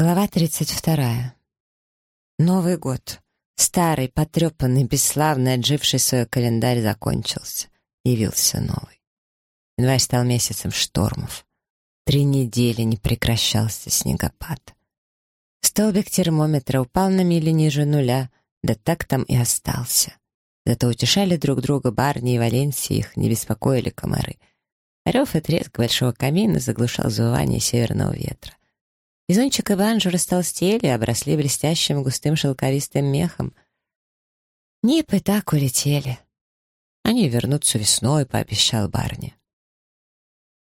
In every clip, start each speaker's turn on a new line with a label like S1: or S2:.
S1: Глава 32. Новый год. Старый, потрепанный, бесславный, отживший свой календарь закончился. Явился новый. Январь стал месяцем штормов. Три недели не прекращался снегопад. Столбик термометра упал на мили ниже нуля, да так там и остался. Зато утешали друг друга Барни и Валенсия, их не беспокоили комары. Рев и треск большого камина заглушал завывание северного ветра. Бизончик и банджо растолстели обросли блестящим густым шелковистым мехом. Нипы так улетели. Они вернутся весной, пообещал Барни.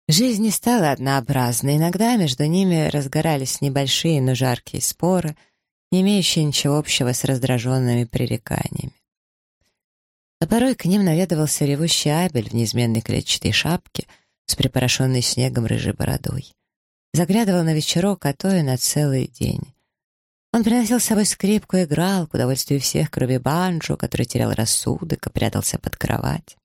S1: Жизнь не стала однообразной. Иногда между ними разгорались небольшие, но жаркие споры, не имеющие ничего общего с раздраженными пререканиями. А порой к ним наведывался ревущий Абель в неизменной клетчатой шапке с припорошенной снегом рыжей бородой заглядывал на вечерок, а то и на целый день. Он приносил с собой скрипку и играл, к удовольствию всех, кроме Банджо, который терял рассудок и прятался под кровать.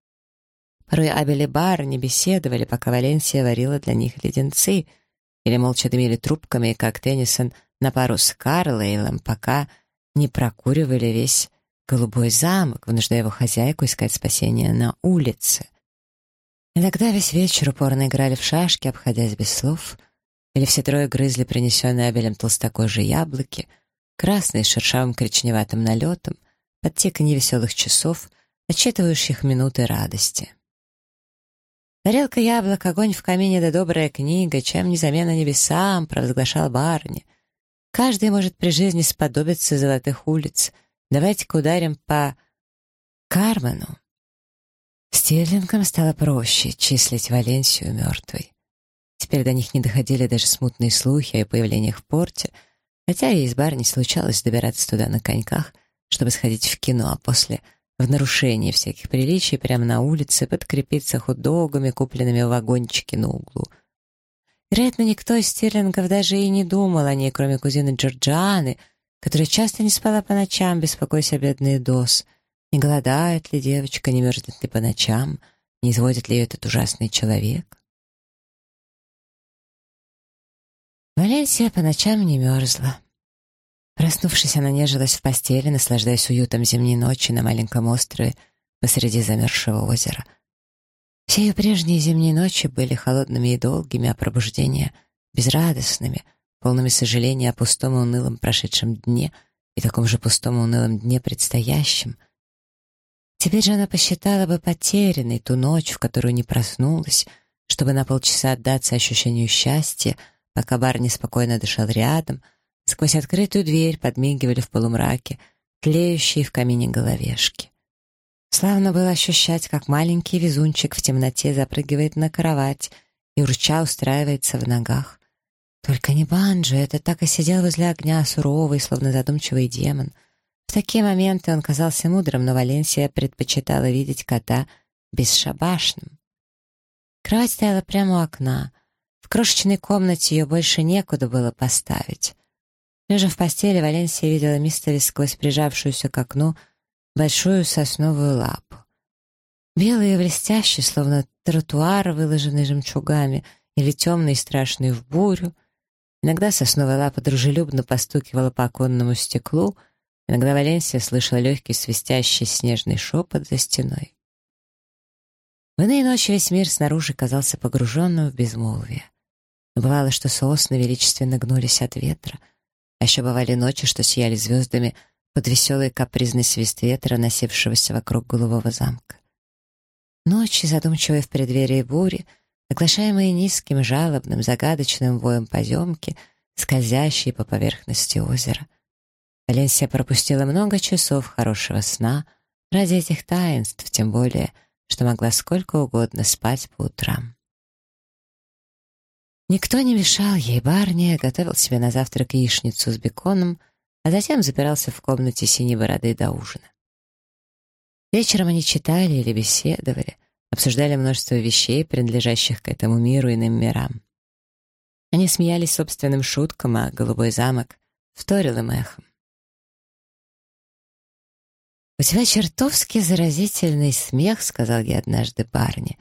S1: Порой Абель и Бар не беседовали, пока Валенсия варила для них леденцы, или молча дымили трубками, как Теннисон на пару с Карлейлом, пока не прокуривали весь голубой замок, вынуждая его хозяйку искать спасение на улице. Иногда весь вечер упорно играли в шашки, обходясь без слов — или все трое грызли принесенные Абелем толстокожие яблоки, красные с шершавым коричневатым налетом, под тиканье веселых часов, отчитывающих минуты радости. Тарелка яблок, огонь в камине да добрая книга, чем незамена небесам, провозглашал барни. Каждый может при жизни сподобиться золотых улиц. Давайте-ка ударим по Карману. Стерлингам стало проще числить Валенсию мертвой. Теперь до них не доходили даже смутные слухи о появлениях в порте, хотя и из бар не случалось добираться туда на коньках, чтобы сходить в кино, а после, в нарушении всяких приличий, прямо на улице подкрепиться хот-догами, купленными в вагончике на углу. Вероятно, никто из стерлингов даже и не думал о ней, кроме кузины Джорджианы, которая часто не спала по ночам, беспокойся бедный Дос. Не голодает ли девочка, не мерзнет ли по ночам, не изводит ли ее этот ужасный человек? Валенсия по ночам не мерзла. Проснувшись, она нежилась в постели, наслаждаясь уютом зимней ночи на маленьком острове посреди замерзшего озера. Все ее прежние зимние ночи были холодными и долгими, а пробуждения — безрадостными, полными сожаления о пустом и унылом прошедшем дне и таком же пустом и унылом дне предстоящем. Теперь же она посчитала бы потерянной ту ночь, в которую не проснулась, чтобы на полчаса отдаться ощущению счастья — пока Барни спокойно дышал рядом, сквозь открытую дверь подмигивали в полумраке тлеющие в камине головешки. Славно было ощущать, как маленький везунчик в темноте запрыгивает на кровать и урча устраивается в ногах. Только не Банджи, это так и сидел возле огня, суровый, словно задумчивый демон. В такие моменты он казался мудрым, но Валенсия предпочитала видеть кота бесшабашным. Кровать стояла прямо у окна, в крошечной комнате ее больше некуда было поставить. Лежа в постели, Валенсия видела мистери сквозь прижавшуюся к окну большую сосновую лапу. Белые и блестящие, словно тротуар, выложенный жемчугами, или темный и страшный в бурю. Иногда сосновая лапа дружелюбно постукивала по оконному стеклу, иногда Валенсия слышала легкий свистящий снежный шепот за стеной. В иные ночи весь мир снаружи казался погруженным в безмолвие. Бывало, что сосны величественно гнулись от ветра, а еще бывали ночи, что сияли звездами под веселый капризный свист ветра, носившегося вокруг голубого замка. Ночи, задумчивые в преддверии бури, оглашаемые низким, жалобным, загадочным воем поземки, скользящие по поверхности озера. Валенсия пропустила много часов хорошего сна ради этих таинств, тем более, что могла сколько угодно спать по утрам. Никто не мешал ей, Барни готовил себе на завтрак яичницу с беконом, а затем запирался в комнате синей бороды до ужина. Вечером они читали или беседовали, обсуждали множество вещей, принадлежащих к этому миру и иным мирам. Они смеялись собственным шуткам, а голубой замок вторил им эхом. «У тебя чертовски заразительный смех», — сказал я однажды Барни.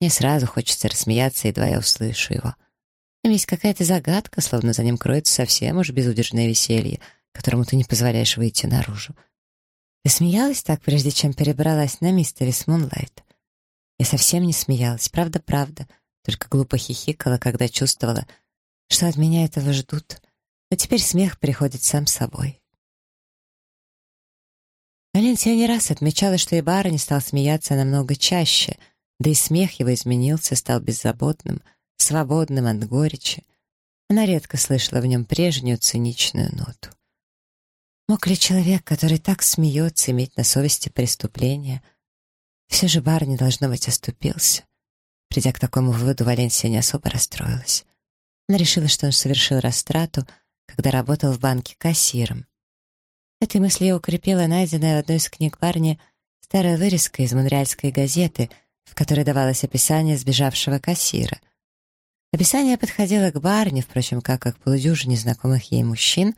S1: «Мне сразу хочется рассмеяться, едва я услышу его». Есть какая-то загадка, словно за ним кроется совсем уж безудержное веселье, которому ты не позволяешь выйти наружу. Ты смеялась так, прежде чем перебралась на мистерис Мунлайт? Я совсем не смеялась, правда-правда, только глупо хихикала, когда чувствовала, что от меня этого ждут. Но теперь смех приходит сам собой. Валенсия не раз отмечала, что и барни стал смеяться намного чаще, да и смех его изменился, стал беззаботным, свободным от горечи. Она редко слышала в нем прежнюю циничную ноту. Мог ли человек, который так смеется, иметь на совести преступления? Все же Барни, должно быть, оступился. Придя к такому выводу, Валенсия не особо расстроилась. Она решила, что он совершил растрату, когда работал в банке кассиром. Этой мысли укрепила найденная в одной из книг парня старая вырезка из монреальской газеты, в которой давалось описание сбежавшего кассира. Описание подходило к Барни, впрочем, как и к полудюжине незнакомых ей мужчин,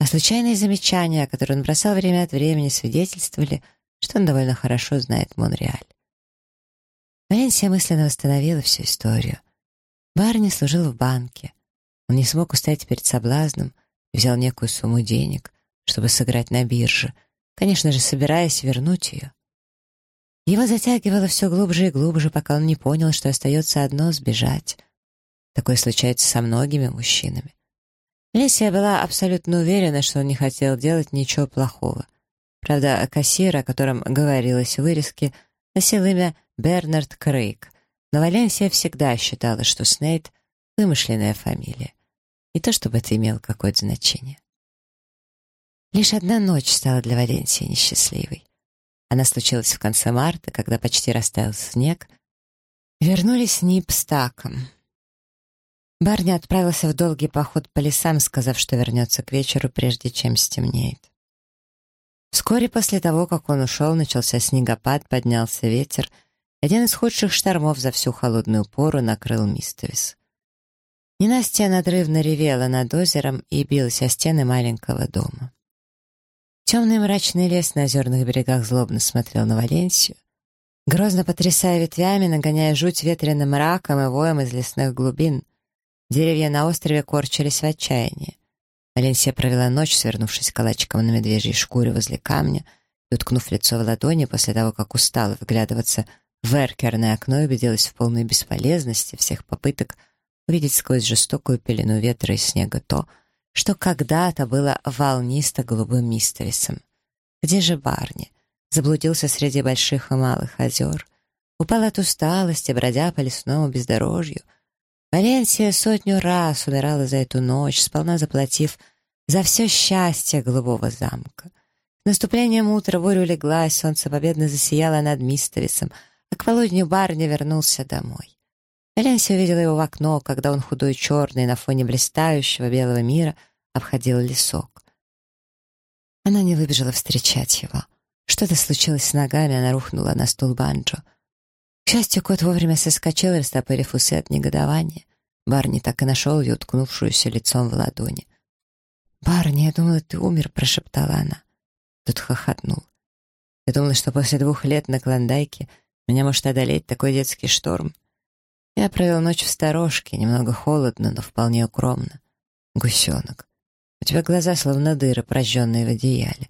S1: а случайные замечания, которые он бросал время от времени, свидетельствовали, что он довольно хорошо знает Монреаль. Валенсия мысленно восстановила всю историю. Барни служил в банке. Он не смог устоять перед соблазном и взял некую сумму денег — чтобы сыграть на бирже, конечно же, собираясь вернуть ее. Его затягивало все глубже и глубже, пока он не понял, что остается одно — сбежать. Такое случается со многими мужчинами. Лесия была абсолютно уверена, что он не хотел делать ничего плохого. Правда, кассир, о котором говорилось в вырезке, носил имя Бернард Крейг, но Валенсия всегда считала, что Снейд — вымышленная фамилия. Не то чтобы это имело какое-то значение. Лишь одна ночь стала для Валенсии несчастливой. Она случилась в конце марта, когда почти растаял снег. Вернулись Нип с Таком. Барни отправился в долгий поход по лесам, сказав, что вернется к вечеру, прежде чем стемнеет. Вскоре после того, как он ушел, начался снегопад, поднялся ветер. Один из худших штормов за всю холодную пору накрыл Мистовис. Ненастья надрывно ревела над озером и билась о стены маленького дома. Темный мрачный лес на озерных берегах злобно смотрел на Валенсию, грозно потрясая ветвями, нагоняя жуть ветреным мраком и воем из лесных глубин. Деревья на острове корчились в отчаянии. Валенсия провела ночь, свернувшись калачиком на медвежьей шкуре возле камня и, уткнув лицо в ладони после того, как устала выглядываться в эркерное окно убедилась в полной бесполезности всех попыток увидеть сквозь жестокую пелену ветра и снега то, что когда-то было волнисто-голубым мистерисом. Где же Барни? Заблудился среди больших и малых озер. Упал от усталости, бродя по лесному бездорожью. Валенсия сотню раз умирала за эту ночь, сполна заплатив за все счастье голубого замка. С наступлением утра буря улеглась, солнце победно засияло над Мистерисом, а к полудню Барни вернулся домой. Эленси увидела его в окно, когда он худой черный на фоне блистающего белого мира обходил лесок. Она не выбежала встречать его. Что-то случилось с ногами, она рухнула на стул банджо. Счастью, кот вовремя соскочил, растопырив усы от негодования. Барни так и нашел ее, уткнувшуюся лицом в ладони. «Барни, я думала, ты умер», — прошептала она. Тут хохотнул. «Я думала, что после двух лет на Клондайке меня может одолеть такой детский шторм. Я провел ночь в сторожке, немного холодно, но вполне укромно. Гусенок. У тебя глаза словно дыры, прожженные в одеяле.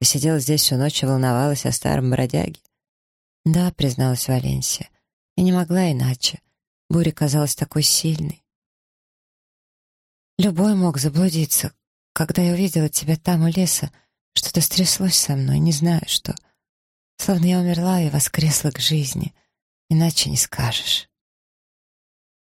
S1: Ты сидела здесь всю ночь и волновалась о старом бродяге. Да, призналась Валенсия. Я не могла иначе. Буря казалась такой сильной. Любой мог заблудиться. Когда я увидела тебя там у леса, что-то стряслось со мной, не знаю что. Словно я умерла и воскресла к жизни. Иначе не скажешь.